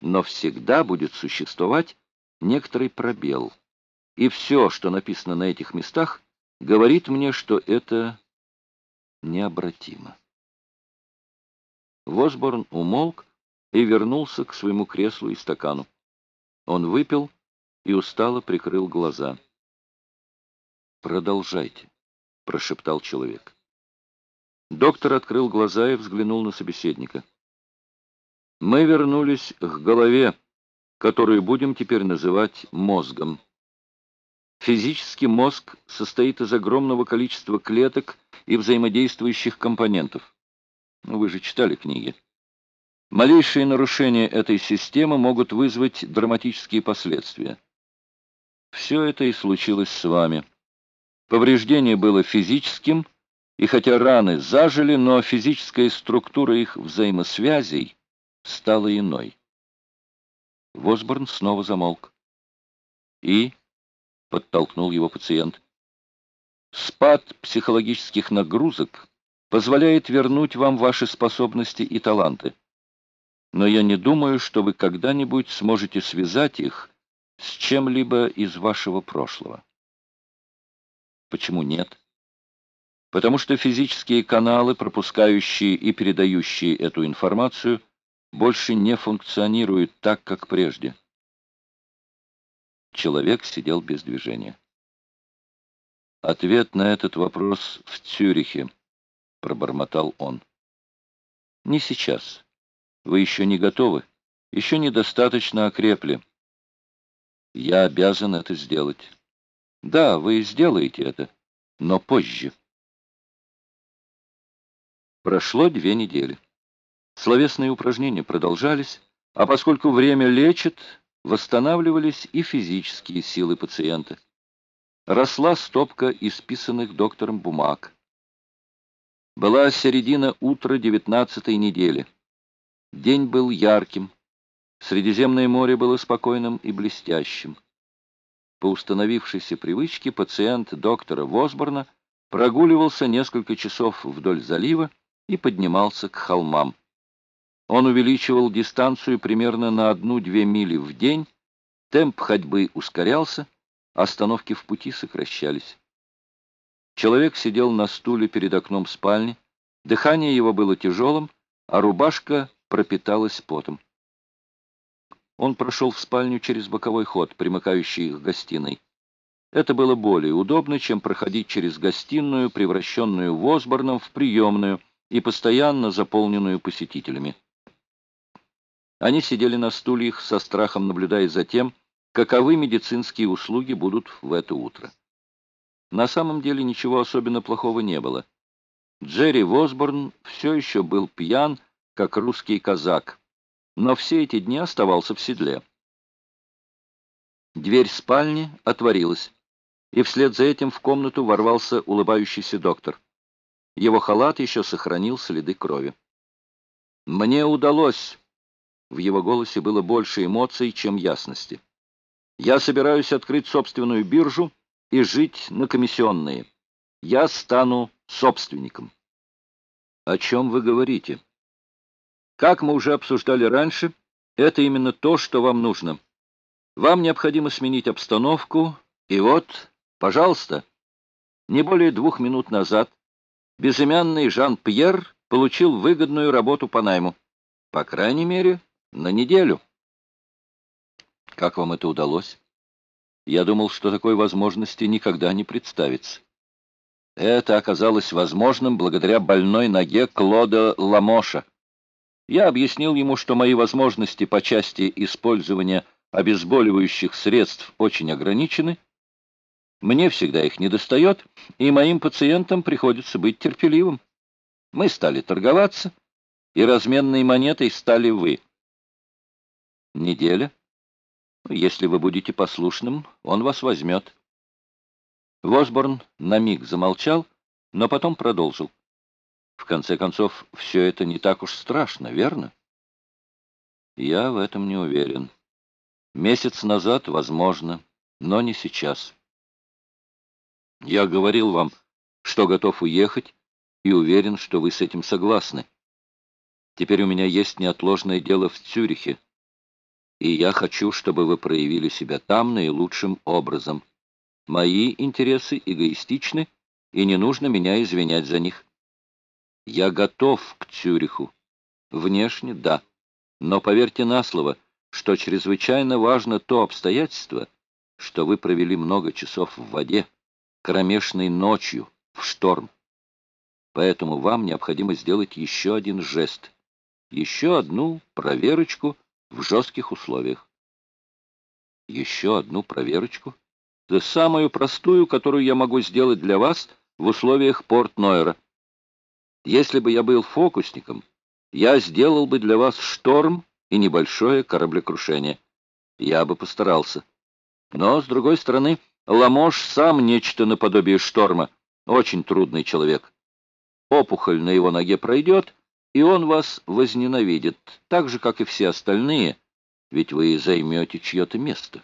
но всегда будет существовать некоторый пробел. И все, что написано на этих местах, говорит мне, что это необратимо. Восборн умолк и вернулся к своему креслу и стакану. Он выпил и устало прикрыл глаза. «Продолжайте», — прошептал человек. Доктор открыл глаза и взглянул на собеседника. «Мы вернулись к голове, которую будем теперь называть мозгом. Физический мозг состоит из огромного количества клеток и взаимодействующих компонентов. Ну, вы же читали книги. Малейшие нарушения этой системы могут вызвать драматические последствия. Все это и случилось с вами. Повреждение было физическим, и хотя раны зажили, но физическая структура их взаимосвязей стала иной. Восборн снова замолк. И подтолкнул его пациент. Спад психологических нагрузок позволяет вернуть вам ваши способности и таланты. Но я не думаю, что вы когда-нибудь сможете связать их с чем-либо из вашего прошлого. Почему нет? Потому что физические каналы, пропускающие и передающие эту информацию, больше не функционируют так, как прежде. Человек сидел без движения. «Ответ на этот вопрос в Цюрихе», — пробормотал он. «Не сейчас. Вы еще не готовы, еще недостаточно окрепли. Я обязан это сделать. Да, вы сделаете это, но позже». Прошло две недели. Словесные упражнения продолжались, а поскольку время лечит, восстанавливались и физические силы пациента. Росла стопка исписанных доктором бумаг. Была середина утра девятнадцатой недели. День был ярким. Средиземное море было спокойным и блестящим. По установившейся привычке пациент доктора Восборна прогуливался несколько часов вдоль залива и поднимался к холмам. Он увеличивал дистанцию примерно на одну-две мили в день, темп ходьбы ускорялся, остановки в пути сокращались. Человек сидел на стуле перед окном спальни, дыхание его было тяжелым, а рубашка пропиталась потом. Он прошел в спальню через боковой ход, примыкающий к гостиной. Это было более удобно, чем проходить через гостиную, превращенную Восборном в приемную и постоянно заполненную посетителями. Они сидели на стульях со страхом, наблюдая за тем, каковы медицинские услуги будут в это утро. На самом деле ничего особенно плохого не было. Джерри Восборн все еще был пьян, как русский казак, но все эти дни оставался в седле. Дверь спальни отворилась, и вслед за этим в комнату ворвался улыбающийся доктор. Его халат еще сохранил следы крови. «Мне удалось!» В его голосе было больше эмоций, чем ясности. «Я собираюсь открыть собственную биржу и жить на комиссионные. Я стану собственником». «О чем вы говорите?» «Как мы уже обсуждали раньше, это именно то, что вам нужно. Вам необходимо сменить обстановку, и вот, пожалуйста, не более двух минут назад безымянный Жан-Пьер получил выгодную работу по найму. По крайней мере, на неделю. Как вам это удалось? Я думал, что такой возможности никогда не представится. Это оказалось возможным благодаря больной ноге Клода Ламоша. Я объяснил ему, что мои возможности по части использования обезболивающих средств очень ограничены. Мне всегда их недостает, и моим пациентам приходится быть терпеливым. Мы стали торговаться, и разменной монетой стали вы. Неделя. Если вы будете послушным, он вас возьмет. Восборн на миг замолчал, но потом продолжил. В конце концов, все это не так уж страшно, верно? Я в этом не уверен. Месяц назад, возможно, но не сейчас. Я говорил вам, что готов уехать, и уверен, что вы с этим согласны. Теперь у меня есть неотложное дело в Цюрихе. И я хочу, чтобы вы проявили себя там наилучшим образом. Мои интересы эгоистичны, и не нужно меня извинять за них. Я готов к Цюриху. Внешне — да. Но поверьте на слово, что чрезвычайно важно то обстоятельство, что вы провели много часов в воде, кромешной ночью, в шторм. Поэтому вам необходимо сделать еще один жест, еще одну проверочку в жестких условиях. Еще одну проверочку? Да самую простую, которую я могу сделать для вас в условиях Порт-Нойера. Если бы я был фокусником, я сделал бы для вас шторм и небольшое кораблекрушение. Я бы постарался. Но, с другой стороны, Ламош сам нечто наподобие шторма. Очень трудный человек. Опухоль на его ноге пройдет, и он вас возненавидит, так же, как и все остальные, ведь вы займете чье-то место.